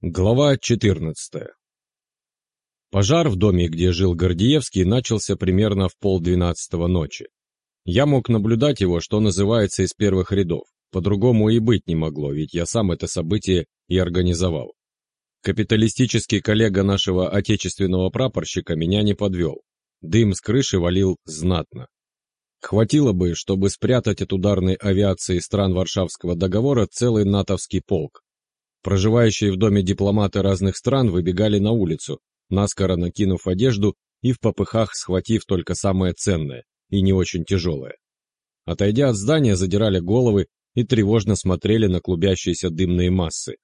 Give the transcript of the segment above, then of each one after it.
Глава 14 Пожар в доме, где жил Гордеевский, начался примерно в полдвенадцатого ночи. Я мог наблюдать его, что называется, из первых рядов. По-другому и быть не могло, ведь я сам это событие и организовал. Капиталистический коллега нашего отечественного прапорщика меня не подвел. Дым с крыши валил знатно. Хватило бы, чтобы спрятать от ударной авиации стран Варшавского договора целый натовский полк. Проживающие в доме дипломаты разных стран выбегали на улицу, наскоро накинув одежду и в попыхах схватив только самое ценное и не очень тяжелое. Отойдя от здания, задирали головы и тревожно смотрели на клубящиеся дымные массы.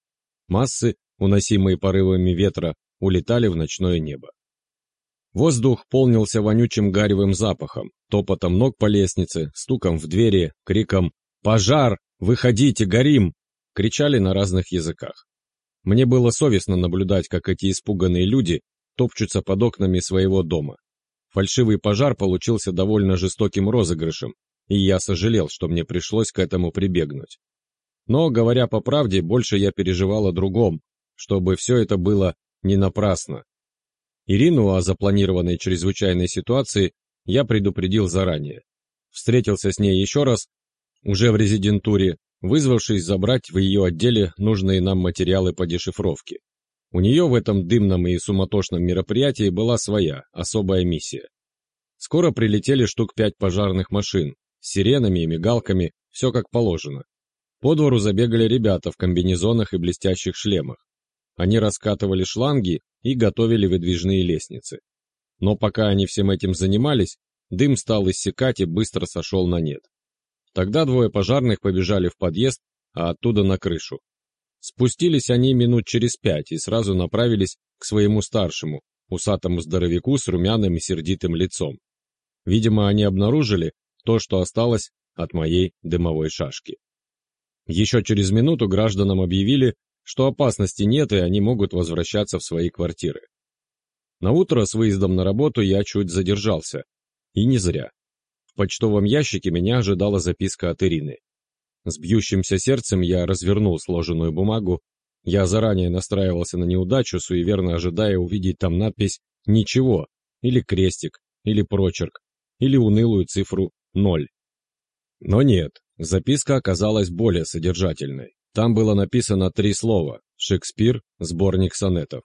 Массы, уносимые порывами ветра, улетали в ночное небо. Воздух полнился вонючим гаревым запахом, топотом ног по лестнице, стуком в двери, криком «Пожар! Выходите, горим!» Кричали на разных языках. Мне было совестно наблюдать, как эти испуганные люди топчутся под окнами своего дома. Фальшивый пожар получился довольно жестоким розыгрышем, и я сожалел, что мне пришлось к этому прибегнуть. Но, говоря по правде, больше я переживал о другом, чтобы все это было не напрасно. Ирину о запланированной чрезвычайной ситуации я предупредил заранее. Встретился с ней еще раз, уже в резидентуре, вызвавшись забрать в ее отделе нужные нам материалы по дешифровке. У нее в этом дымном и суматошном мероприятии была своя, особая миссия. Скоро прилетели штук пять пожарных машин, с сиренами и мигалками, все как положено. По двору забегали ребята в комбинезонах и блестящих шлемах. Они раскатывали шланги и готовили выдвижные лестницы. Но пока они всем этим занимались, дым стал иссякать и быстро сошел на нет. Тогда двое пожарных побежали в подъезд, а оттуда на крышу. Спустились они минут через пять и сразу направились к своему старшему, усатому здоровяку с румяным и сердитым лицом. Видимо, они обнаружили то, что осталось от моей дымовой шашки. Еще через минуту гражданам объявили, что опасности нет и они могут возвращаться в свои квартиры. На утро с выездом на работу я чуть задержался. И не зря. В почтовом ящике меня ожидала записка от Ирины. С бьющимся сердцем я развернул сложенную бумагу. Я заранее настраивался на неудачу, суеверно ожидая увидеть там надпись «Ничего» или крестик, или прочерк, или унылую цифру «ноль». Но нет, записка оказалась более содержательной. Там было написано три слова «Шекспир. Сборник сонетов».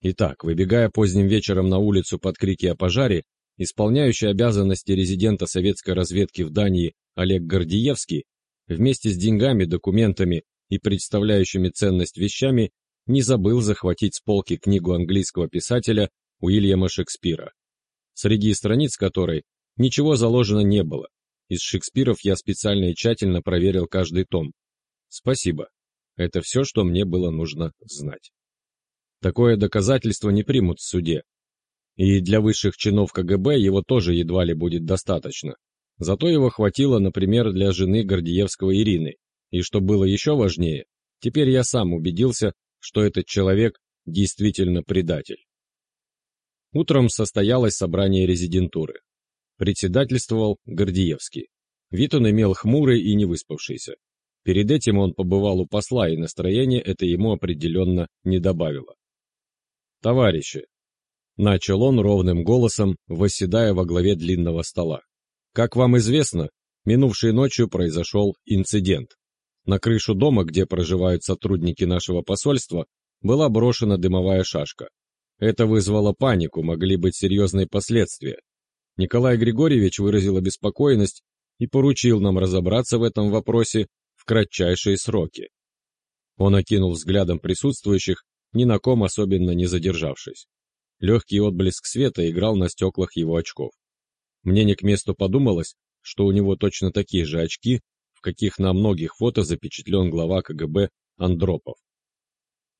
Итак, выбегая поздним вечером на улицу под крики о пожаре, Исполняющий обязанности резидента советской разведки в Дании Олег Гордиевский вместе с деньгами, документами и представляющими ценность вещами не забыл захватить с полки книгу английского писателя Уильяма Шекспира, среди страниц которой ничего заложено не было. Из Шекспиров я специально и тщательно проверил каждый том. Спасибо. Это все, что мне было нужно знать. Такое доказательство не примут в суде, и для высших чинов КГБ его тоже едва ли будет достаточно. Зато его хватило, например, для жены Гордеевского Ирины. И что было еще важнее, теперь я сам убедился, что этот человек действительно предатель. Утром состоялось собрание резидентуры. Председательствовал Гордеевский. Вид он имел хмурый и невыспавшийся. Перед этим он побывал у посла, и настроение это ему определенно не добавило. «Товарищи, Начал он ровным голосом, восседая во главе длинного стола. Как вам известно, минувшей ночью произошел инцидент. На крышу дома, где проживают сотрудники нашего посольства, была брошена дымовая шашка. Это вызвало панику, могли быть серьезные последствия. Николай Григорьевич выразил обеспокоенность и поручил нам разобраться в этом вопросе в кратчайшие сроки. Он окинул взглядом присутствующих, ни на ком особенно не задержавшись. Легкий отблеск света играл на стеклах его очков. Мне не к месту подумалось, что у него точно такие же очки, в каких на многих фото запечатлен глава КГБ Андропов.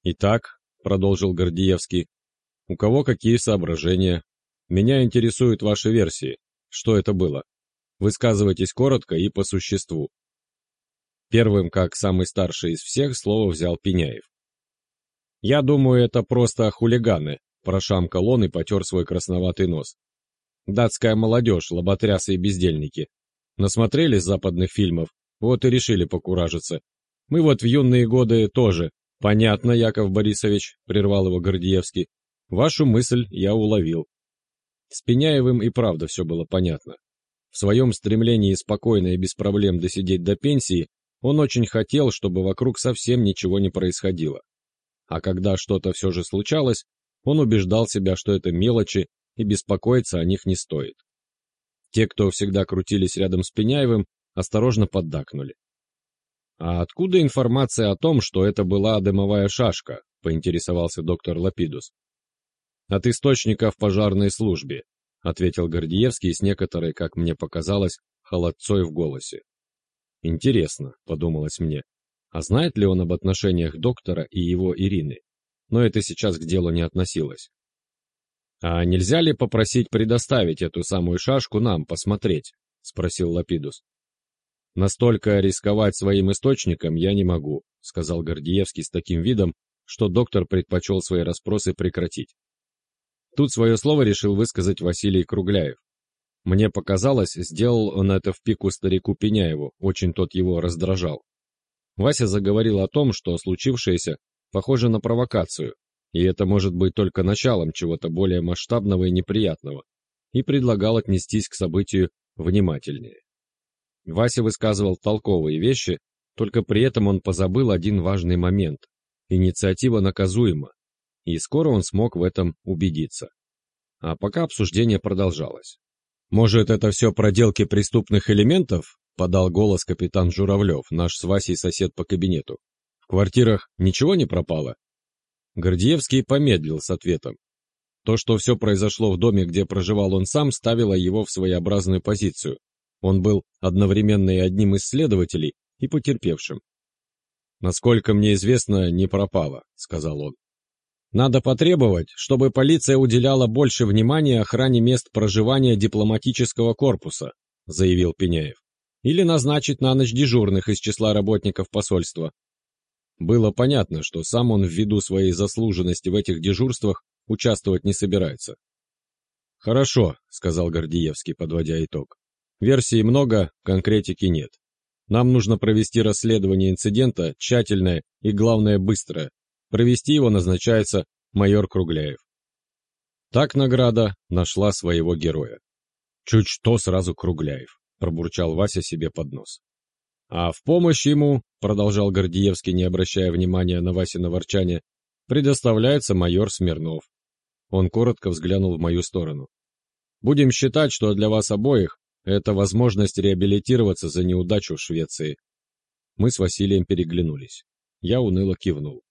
«Итак», — продолжил Гордиевский, — «у кого какие соображения? Меня интересуют ваши версии. Что это было? Высказывайтесь коротко и по существу». Первым, как самый старший из всех, слово взял Пеняев. «Я думаю, это просто хулиганы», Прошамкал он и потер свой красноватый нос. Датская молодежь, лоботрясы и бездельники. Насмотрелись западных фильмов, вот и решили покуражиться. Мы вот в юные годы тоже «Понятно, Яков Борисович», — прервал его Гордеевский. «Вашу мысль я уловил». С Пеняевым и правда все было понятно. В своем стремлении спокойно и без проблем досидеть до пенсии он очень хотел, чтобы вокруг совсем ничего не происходило. А когда что-то все же случалось, он убеждал себя, что это мелочи, и беспокоиться о них не стоит. Те, кто всегда крутились рядом с Пеняевым, осторожно поддакнули. «А откуда информация о том, что это была дымовая шашка?» — поинтересовался доктор Лапидус. «От источника в пожарной службе», — ответил Гордиевский с некоторой, как мне показалось, холодцой в голосе. «Интересно», — подумалось мне, — «а знает ли он об отношениях доктора и его Ирины?» Но это сейчас к делу не относилось. «А нельзя ли попросить предоставить эту самую шашку нам посмотреть?» — спросил Лапидус. «Настолько рисковать своим источником я не могу», — сказал Гордиевский с таким видом, что доктор предпочел свои расспросы прекратить. Тут свое слово решил высказать Василий Кругляев. Мне показалось, сделал он это в пику старику Пеняеву, очень тот его раздражал. Вася заговорил о том, что случившееся похоже на провокацию, и это может быть только началом чего-то более масштабного и неприятного, и предлагал отнестись к событию внимательнее. Вася высказывал толковые вещи, только при этом он позабыл один важный момент. Инициатива наказуема, и скоро он смог в этом убедиться. А пока обсуждение продолжалось. «Может, это все проделки преступных элементов?» — подал голос капитан Журавлев, наш с Васей сосед по кабинету. «В квартирах ничего не пропало?» Гордеевский помедлил с ответом. То, что все произошло в доме, где проживал он сам, ставило его в своеобразную позицию. Он был одновременно и одним из следователей, и потерпевшим. «Насколько мне известно, не пропало», — сказал он. Надо потребовать, чтобы полиция уделяла больше внимания охране мест проживания дипломатического корпуса, заявил Пеняев. Или назначить на ночь дежурных из числа работников посольства. Было понятно, что сам он ввиду своей заслуженности в этих дежурствах участвовать не собирается. «Хорошо», — сказал Гордиевский, подводя итог. «Версий много, конкретики нет. Нам нужно провести расследование инцидента, тщательное и, главное, быстрое, Провести его назначается майор Кругляев. Так награда нашла своего героя. Чуть что сразу Кругляев, пробурчал Вася себе под нос. А в помощь ему, продолжал Гордиевский, не обращая внимания на Васино ворчание, предоставляется майор Смирнов. Он коротко взглянул в мою сторону. Будем считать, что для вас обоих это возможность реабилитироваться за неудачу в Швеции. Мы с Василием переглянулись. Я уныло кивнул.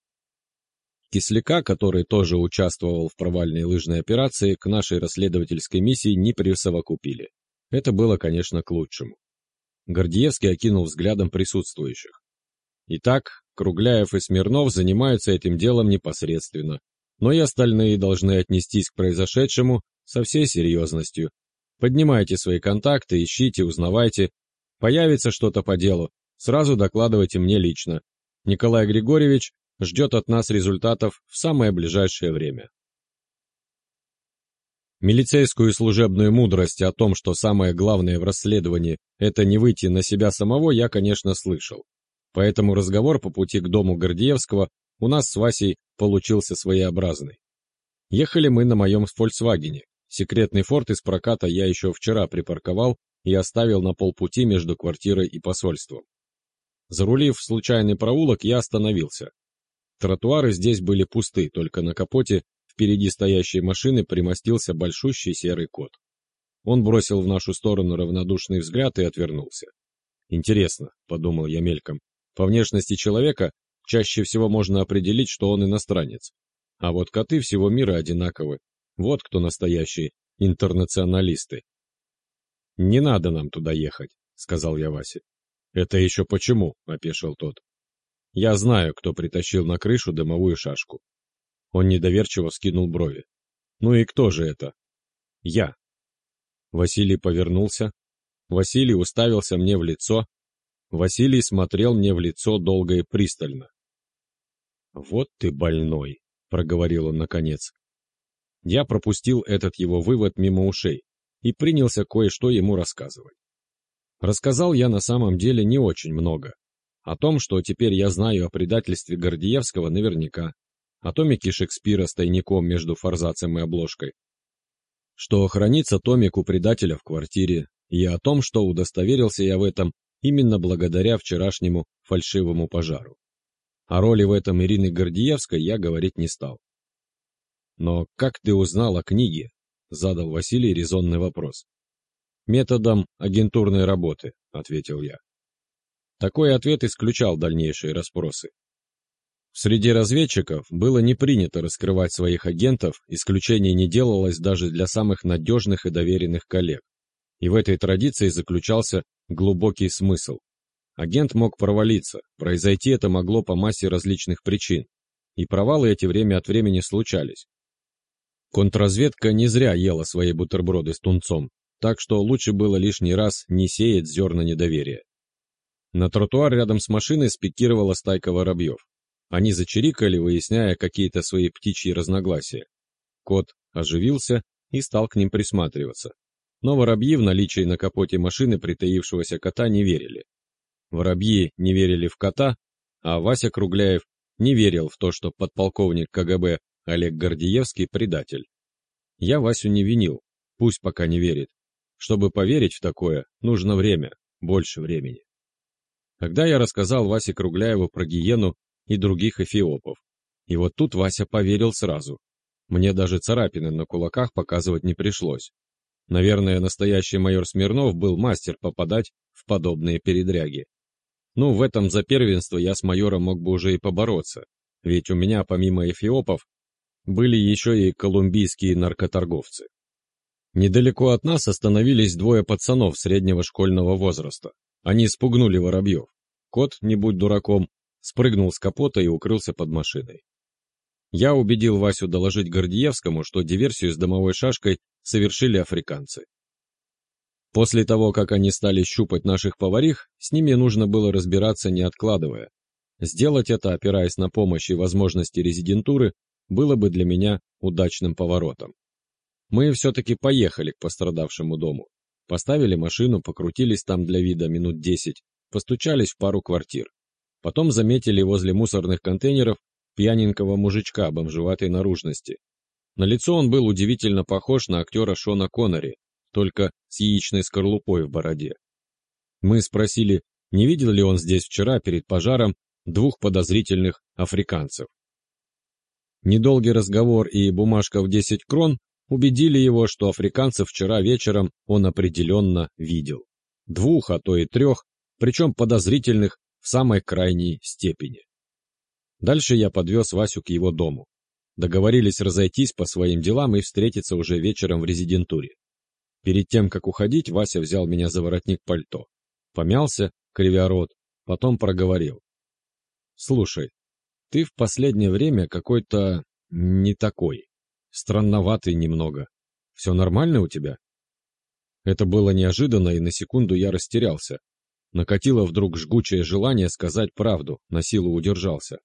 Кисляка, который тоже участвовал в провальной лыжной операции, к нашей расследовательской миссии не присовокупили. Это было, конечно, к лучшему. Гордеевский окинул взглядом присутствующих. Итак, Кругляев и Смирнов занимаются этим делом непосредственно, но и остальные должны отнестись к произошедшему со всей серьезностью. Поднимайте свои контакты, ищите, узнавайте. Появится что-то по делу, сразу докладывайте мне лично. Николай Григорьевич ждет от нас результатов в самое ближайшее время. Милицейскую служебную мудрость о том, что самое главное в расследовании – это не выйти на себя самого, я, конечно, слышал. Поэтому разговор по пути к дому Гордеевского у нас с Васей получился своеобразный. Ехали мы на моем «Фольксвагене». Секретный форт из проката я еще вчера припарковал и оставил на полпути между квартирой и посольством. Зарулив в случайный проулок, я остановился. Тротуары здесь были пусты, только на капоте впереди стоящей машины примостился большущий серый кот. Он бросил в нашу сторону равнодушный взгляд и отвернулся. «Интересно», — подумал я мельком, — «по внешности человека чаще всего можно определить, что он иностранец. А вот коты всего мира одинаковы. Вот кто настоящие интернационалисты». «Не надо нам туда ехать», — сказал я Васе. «Это еще почему?» — опешил тот. Я знаю, кто притащил на крышу дымовую шашку. Он недоверчиво скинул брови. Ну и кто же это? Я. Василий повернулся. Василий уставился мне в лицо. Василий смотрел мне в лицо долго и пристально. «Вот ты больной», — проговорил он наконец. Я пропустил этот его вывод мимо ушей и принялся кое-что ему рассказывать. Рассказал я на самом деле не очень много, О том, что теперь я знаю о предательстве Гордеевского наверняка. О томике Шекспира с тайником между форзацем и обложкой. Что хранится томик у предателя в квартире. И о том, что удостоверился я в этом именно благодаря вчерашнему фальшивому пожару. О роли в этом Ирины Гордеевской я говорить не стал. «Но как ты узнал о книге?» — задал Василий резонный вопрос. «Методом агентурной работы», — ответил я. Такой ответ исключал дальнейшие расспросы. Среди разведчиков было не принято раскрывать своих агентов, исключений не делалось даже для самых надежных и доверенных коллег. И в этой традиции заключался глубокий смысл. Агент мог провалиться, произойти это могло по массе различных причин, и провалы эти время от времени случались. Контрразведка не зря ела свои бутерброды с тунцом, так что лучше было лишний раз не сеять зерна недоверия. На тротуар рядом с машиной спикировала стайка воробьев. Они зачирикали, выясняя какие-то свои птичьи разногласия. Кот оживился и стал к ним присматриваться. Но воробьи в наличии на капоте машины притаившегося кота не верили. Воробьи не верили в кота, а Вася Кругляев не верил в то, что подполковник КГБ Олег Гордеевский предатель. Я Васю не винил, пусть пока не верит. Чтобы поверить в такое, нужно время, больше времени. Когда я рассказал Васе Кругляеву про гиену и других эфиопов, и вот тут Вася поверил сразу. Мне даже царапины на кулаках показывать не пришлось. Наверное, настоящий майор Смирнов был мастер попадать в подобные передряги. Ну, в этом за первенство я с майором мог бы уже и побороться, ведь у меня помимо эфиопов были еще и колумбийские наркоторговцы. Недалеко от нас остановились двое пацанов среднего школьного возраста. Они спугнули воробьев. Кот, не будь дураком, спрыгнул с капота и укрылся под машиной. Я убедил Васю доложить Гордиевскому, что диверсию с дымовой шашкой совершили африканцы. После того, как они стали щупать наших поварих, с ними нужно было разбираться не откладывая. Сделать это, опираясь на помощь и возможности резидентуры, было бы для меня удачным поворотом. Мы все-таки поехали к пострадавшему дому. Поставили машину, покрутились там для вида минут десять, постучались в пару квартир. Потом заметили возле мусорных контейнеров пьяненького мужичка бомжеватой наружности. На лицо он был удивительно похож на актера Шона Коннери, только с яичной скорлупой в бороде. Мы спросили, не видел ли он здесь вчера перед пожаром двух подозрительных африканцев. Недолгий разговор и бумажка в 10 крон убедили его, что африканцев вчера вечером он определенно видел. Двух, а то и трех, причем подозрительных в самой крайней степени. Дальше я подвез Васю к его дому. Договорились разойтись по своим делам и встретиться уже вечером в резидентуре. Перед тем, как уходить, Вася взял меня за воротник пальто. Помялся, кривя рот, потом проговорил. «Слушай, ты в последнее время какой-то не такой. Странноватый немного. Все нормально у тебя? Это было неожиданно, и на секунду я растерялся. Накатило вдруг жгучее желание сказать правду, на силу удержался.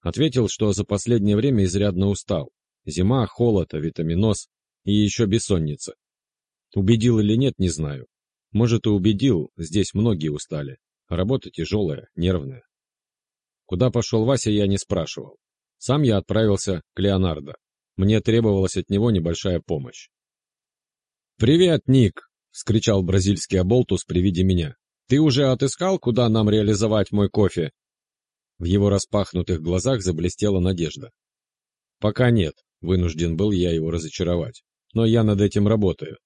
Ответил, что за последнее время изрядно устал. Зима, холод, витаминоз и еще бессонница. Убедил или нет, не знаю. Может и убедил, здесь многие устали. Работа тяжелая, нервная. Куда пошел Вася, я не спрашивал. Сам я отправился к Леонардо. Мне требовалась от него небольшая помощь. «Привет, Ник!» — вскричал бразильский оболтус при виде меня. «Ты уже отыскал, куда нам реализовать мой кофе?» В его распахнутых глазах заблестела надежда. «Пока нет», — вынужден был я его разочаровать. «Но я над этим работаю».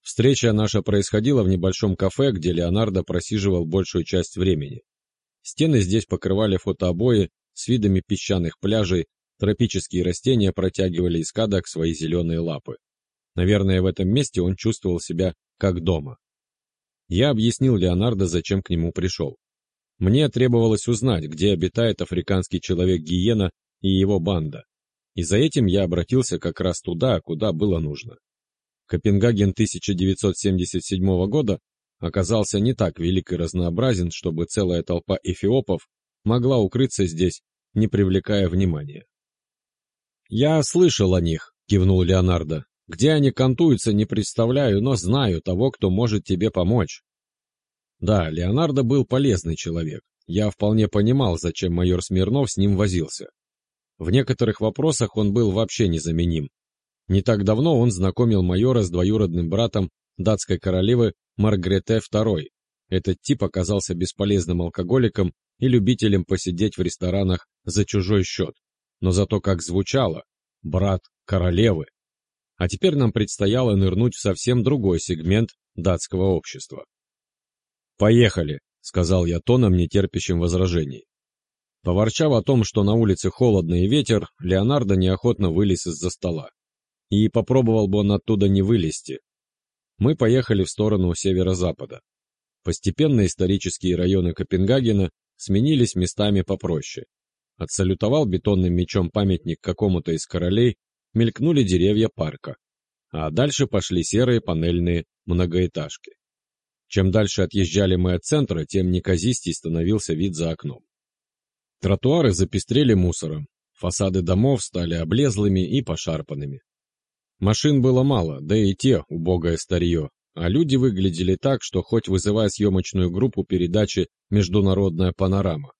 Встреча наша происходила в небольшом кафе, где Леонардо просиживал большую часть времени. Стены здесь покрывали фотообои с видами песчаных пляжей, тропические растения протягивали из кадок свои зеленые лапы. Наверное, в этом месте он чувствовал себя как дома. Я объяснил Леонардо, зачем к нему пришел. Мне требовалось узнать, где обитает африканский человек-гиена и его банда. И за этим я обратился как раз туда, куда было нужно. Копенгаген 1977 года оказался не так велик и разнообразен, чтобы целая толпа эфиопов могла укрыться здесь, не привлекая внимания. «Я слышал о них», — кивнул Леонардо. «Где они кантуются, не представляю, но знаю того, кто может тебе помочь». Да, Леонардо был полезный человек, я вполне понимал, зачем майор Смирнов с ним возился. В некоторых вопросах он был вообще незаменим. Не так давно он знакомил майора с двоюродным братом датской королевы Маргрете II. Этот тип оказался бесполезным алкоголиком и любителем посидеть в ресторанах за чужой счет. Но зато как звучало «брат королевы». А теперь нам предстояло нырнуть в совсем другой сегмент датского общества. «Поехали», — сказал я тоном, нетерпящим возражений. Поворчав о том, что на улице холодно и ветер, Леонардо неохотно вылез из-за стола. И попробовал бы он оттуда не вылезти. Мы поехали в сторону северо-запада. Постепенно исторические районы Копенгагена сменились местами попроще. Отсалютовал бетонным мечом памятник какому-то из королей, мелькнули деревья парка. А дальше пошли серые панельные многоэтажки. Чем дальше отъезжали мы от центра, тем неказистей становился вид за окном. Тротуары запестрели мусором, фасады домов стали облезлыми и пошарпанными. Машин было мало, да и те убогое старье, а люди выглядели так, что хоть вызывая съемочную группу передачи «Международная панорама».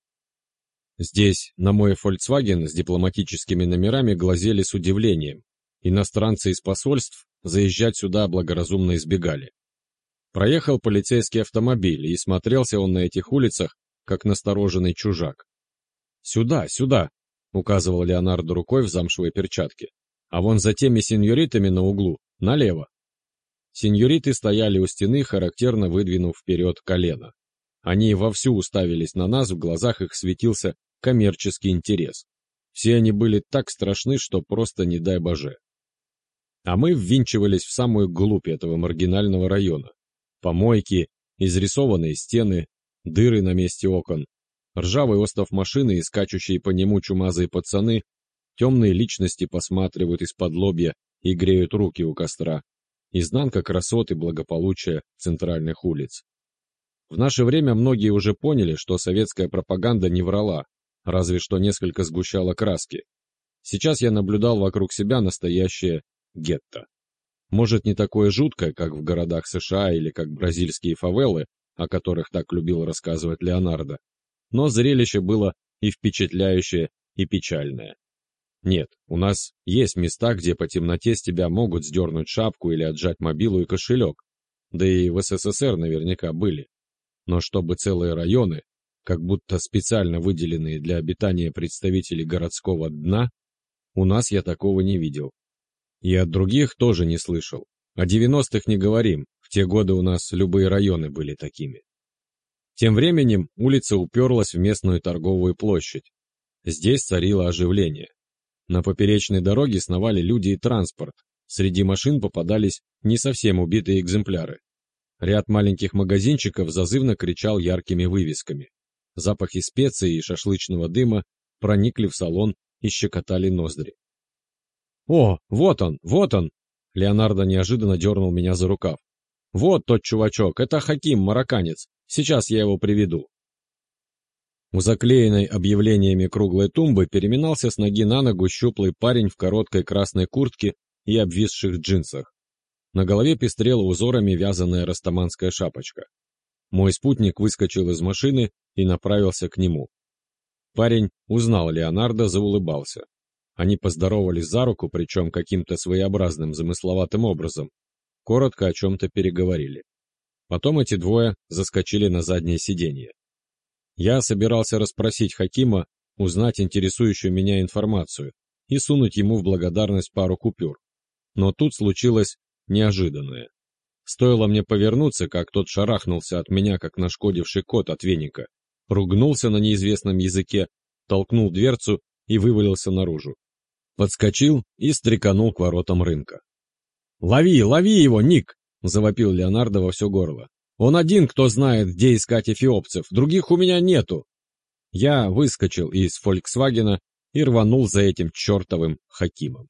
Здесь на мой Volkswagen с дипломатическими номерами глазели с удивлением. Иностранцы из посольств заезжать сюда благоразумно избегали. Проехал полицейский автомобиль, и смотрелся он на этих улицах, как настороженный чужак. «Сюда, сюда!» — указывал Леонардо рукой в замшевой перчатке. «А вон за теми сеньоритами на углу, налево». Сеньориты стояли у стены, характерно выдвинув вперед колено. Они вовсю уставились на нас, в глазах их светился коммерческий интерес. Все они были так страшны, что просто не дай боже. А мы ввинчивались в самую глубь этого маргинального района помойки, изрисованные стены, дыры на месте окон, ржавый остов машины и скачущие по нему чумазые пацаны, темные личности посматривают из-под лобья и греют руки у костра. Изнанка красоты благополучия центральных улиц. В наше время многие уже поняли, что советская пропаганда не врала, разве что несколько сгущала краски. Сейчас я наблюдал вокруг себя настоящее гетто. Может, не такое жуткое, как в городах США или как бразильские фавелы, о которых так любил рассказывать Леонардо, но зрелище было и впечатляющее, и печальное. Нет, у нас есть места, где по темноте с тебя могут сдернуть шапку или отжать мобилу и кошелек, да и в СССР наверняка были. Но чтобы целые районы, как будто специально выделенные для обитания представителей городского дна, у нас я такого не видел. И от других тоже не слышал. О 90-х не говорим, в те годы у нас любые районы были такими. Тем временем улица уперлась в местную торговую площадь. Здесь царило оживление. На поперечной дороге сновали люди и транспорт. Среди машин попадались не совсем убитые экземпляры. Ряд маленьких магазинчиков зазывно кричал яркими вывесками. Запахи специй и шашлычного дыма проникли в салон и щекотали ноздри. «О, вот он, вот он!» Леонардо неожиданно дернул меня за рукав. «Вот тот чувачок, это Хаким, марокканец. Сейчас я его приведу». У заклеенной объявлениями круглой тумбы переминался с ноги на ногу щуплый парень в короткой красной куртке и обвисших джинсах. На голове пестрела узорами вязаная растаманская шапочка. Мой спутник выскочил из машины и направился к нему. Парень узнал Леонардо, заулыбался. Они поздоровались за руку, причем каким-то своеобразным замысловатым образом. Коротко о чем-то переговорили. Потом эти двое заскочили на заднее сиденье. Я собирался расспросить Хакима, узнать интересующую меня информацию и сунуть ему в благодарность пару купюр. Но тут случилось неожиданное. Стоило мне повернуться, как тот шарахнулся от меня, как нашкодивший кот от веника, ругнулся на неизвестном языке, толкнул дверцу и вывалился наружу подскочил и стреканул к воротам рынка. «Лови, лови его, Ник!» — завопил Леонардо во все горло. «Он один, кто знает, где искать эфиопцев, других у меня нету!» Я выскочил из «Фольксвагена» и рванул за этим чертовым Хакимом.